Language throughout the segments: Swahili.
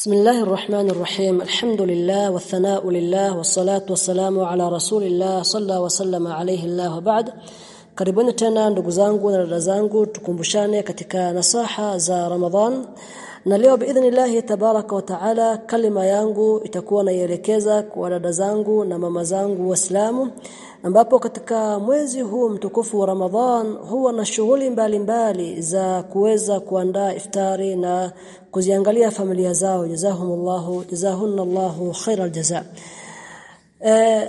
بسم الله الرحمن الرحيم الحمد لله والثناء لله والصلاة والسلام على رسول الله صلى وسلم عليه الله وبعد karibuni tena ndugu zangu na dada zangu tukumbushane katika nasaha za Ramadhan na leo biidhnillah tabaraka wa taala kalima yangu itakuwa naielekeza kwa dada zangu na mama zangu waislamu ambapo katika mwezi huu mtukufu wa Ramadhan huwa na shughuli mbalimbali za kuweza kuandaa iftari na kuziangalia familia zao. Jazahumullahu jazahunallahu khairal jazaa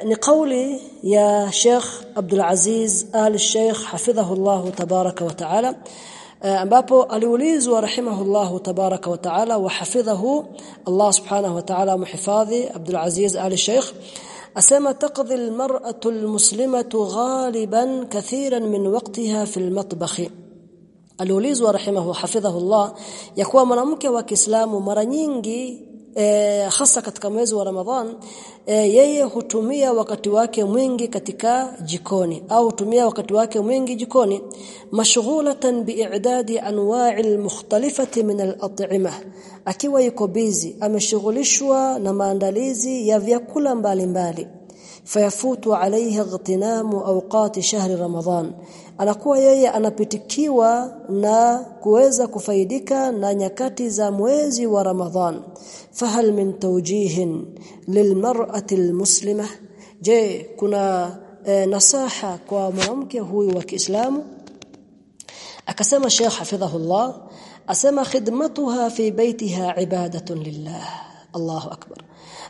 ni kauli ya Sheikh Abdul Aziz Al Sheikh hafidhahullah tabaraka wa taala ambapo aliulizwa rahimahullah tabaraka wa taala wa hafidhahu Allah subhanahu wa taala muhifadhi Abdul Aziz Al Sheikh asema taqdi almar'atu almuslimatu ghaliban kathiran min waqtiha fi almatbakh aliulizwa rahimahu hafidhahullah ya kuwa mwanamke wa Kiislamu mara nyingi e, hasa katika mwezi wa Ramadhan e, yeye hutumia wakati wake mwingi katika jikoni au hutumia wakati wake mwingi jikoni mashghulatan bi'idadi anwa'il mukhtalifati min al-at'imah. Akiwa yuko busy ameshughulishwa na maandalizi ya vyakula mbalimbali fayafutu alayha ightinamu awqati shahri ramadhan anakuwa yeye anapitikiwa na kuweza kufaidika na nyakati za mwezi wa ramadhan fahal min tawjihin lilmar'ati almuslima je kuna e, nasaha kwa mwanamke huyu wa Kiislamu akasema Sheikh hafidhahullah asema khidmatuha fi baitiha ibadatun lillah Allahu akbar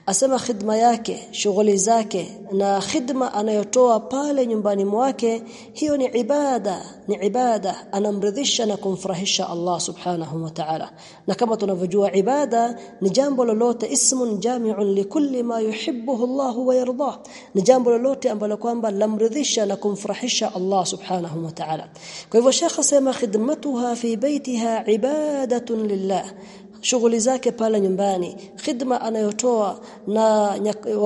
asema khidma yake shughuli zake na khidma anayotoa pale nyumbani mwake hiyo ni ibada ni ibada. Anamridhisha na kumfurahisha Allah subhanahu wa ta'ala. Na kama tunavyojua ibada ni jambo lolote ismun jami'un likulli ma yuhibbuhu Allah wa yardah. Ni jambo lolote ambalo kwamba lamridhisha na kumfurahisha Allah subhanahu wa ta'ala. Kwa hivyo shekha sema khidmatuha fi baitiha ibadatun lillah shughuli zake pale nyumbani khidma anayotoa na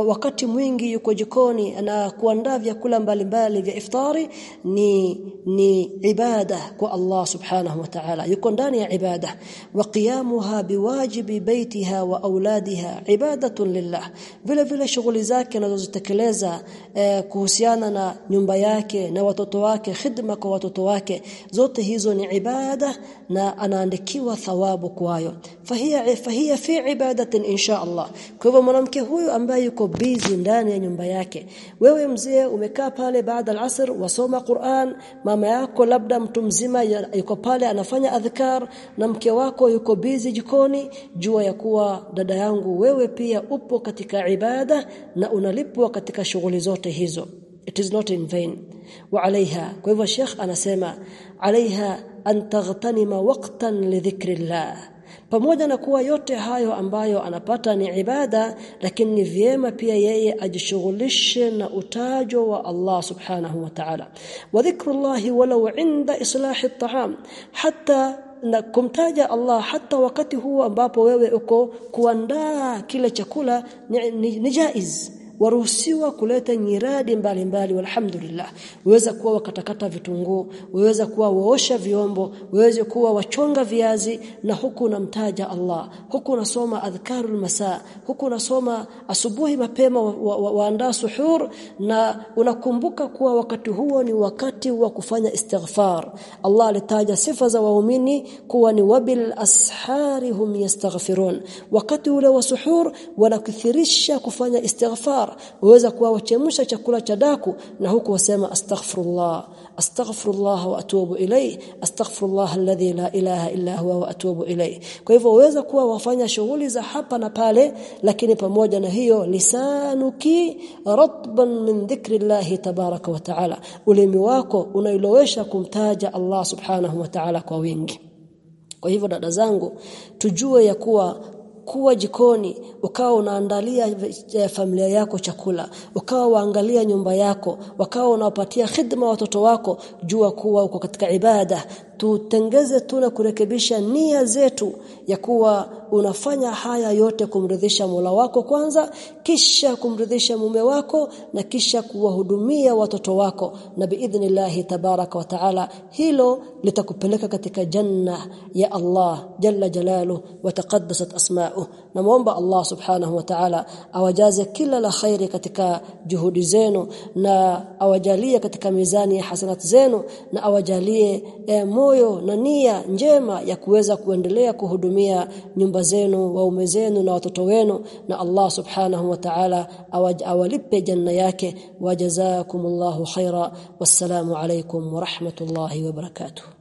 wakati mwingi yuko jikoni na kuandaa vyakula mbalimbali vya iftari ni ni ibada kwa Allah subhanahu wa ta'ala. Yuko ndani ya ibada. Wa qiyamuha biwajibi baitiha wa auladiha ibadatun lillah. Vile vile shughuli zake anazozitekeleza eh, kuhusiana na nyumba yake na watoto wake khidma kwa watoto wake zote hizo ni ibada na anaandikiwa thawabu kwayo fahia fahia fi ibadatin insha Allah kwa hivyo mwanamke huyu ambaye yuko busy ndani ya nyumba yake wewe mzee umekaa pale baada al-asr wasoma Qur'an mama yako labda mtu mzima yuko pale anafanya adhkar na mke wako yuko busy jikoni jua ya kuwa dada yangu wewe pia upo katika ibada na unalipwa katika shughuli zote hizo it is not in vain. wa alaiha kwa hivyo sheikh anasema alaiha an taghtanima waqtan lidhikrillah pamoja na kuwa yote hayo ambayo anapata ni ibada lakini ni vyema pia yeye ajishughulishe na utajo wa Allah subhanahu wa ta'ala. Wa dhikrullahi walau inda islahi at-ta'am hatta na kumtaja Allah hata wakati huu ambapo wewe uko kuandaa kile chakula ni, ni, ni jaiz waruhusiwa kuleta nyiradi mbalimbali walhamdulillah. Waweza kuwa wakatakata vitunguu waweza kuwa waosha vyombo waweza kuwa wachonga viazi na huku unamtaja Allah. Huku unasoma adhkarul masaa huku unasoma asubuhi mapema waandaa wa, wa, suhur na unakumbuka kuwa wakati huo ni wakati wa kufanya istighfar. Allah alitaja sifa za waumini kuwa ni wabil ashari hum yastaghfirun. Wakati ule wa suhur wanakithirisha kufanya istighfar waweza kuwa wachemsha chakula cha daku na huku wasema astaghfirullah astaghfirullah wa atubu ilay astaghfirullah alladhi la ilaha illa huwa wa atubu ilay kwa hivyo waweza kuwa wafanya shughuli za hapa na pale lakini pamoja na hiyo lisanuki ratban min dhikrillah tabaraka wa taala ulimi wako unailowesha kumtaja Allah subhanahu wa ta'ala kwa wingi kwa hivyo dada zangu tujue ya kuwa kuwa jikoni ukawa unaandalia familia yako chakula ukawa waangalia nyumba yako wakawa unawapatia khidma watoto wako jua kuwa uko katika ibada tutengeze tu na kurekebisha nia zetu ya kuwa unafanya haya yote kumridhisha Mola wako kwanza kisha kumridhisha mume wako na kisha kuwahudumia watoto wako. Na biidhnillahi tabaraka wa taala hilo litakupeleka katika janna ya Allah jalla jalalu wa taqaddasat asma'u namuomba Allah subhanahu wa ta'ala awajaze kila la khairi katika juhudi zenu na awajalie katika mizani ya hasanat zenu na awajalie e, moyo na nia njema ya kuweza kuendelea kuhudumia nyumba zenu waume zenu na watoto wenu na Allah subhanahu wa ta'ala awalipe janna yake. Wajazakumullahu khaira wassalamu alaykum wa rahmatullahi wa barakatuh